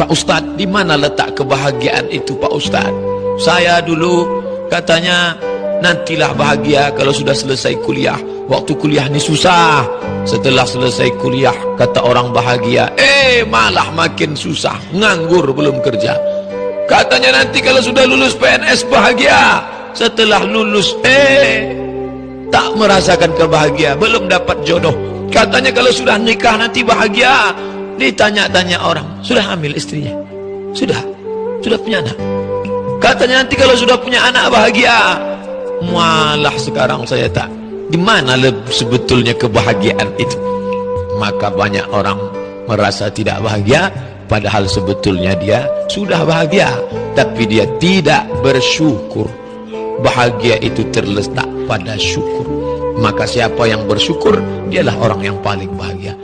Pak Ustaz, di mana letak kebahagiaan itu Pak Ustaz? Saya dulu katanya nantilah bahagia kalau sudah selesai kuliah. Waktu kuliah ni susah. Setelah selesai kuliah kata orang bahagia, eh malah makin susah, nganggur belum kerja. Katanya nanti kalau sudah lulus PNS bahagia. Setelah lulus eh tak merasakan kebahagiaan, belum dapat jodoh. Katanya kalau sudah nikah nanti bahagia. Ditanya-tanya orang, sudah hamil istrinya? Sudah, sudah punya anak. Katanya nanti kalau sudah punya anak bahagia. Malah sekarang saya tak. Di mana sebetulnya kebahagiaan itu? Maka banyak orang merasa tidak bahagia, padahal sebetulnya dia sudah bahagia, tapi dia tidak bersyukur. Bahagia itu terletak pada syukur. Maka siapa yang bersyukur, dialah orang yang paling bahagia.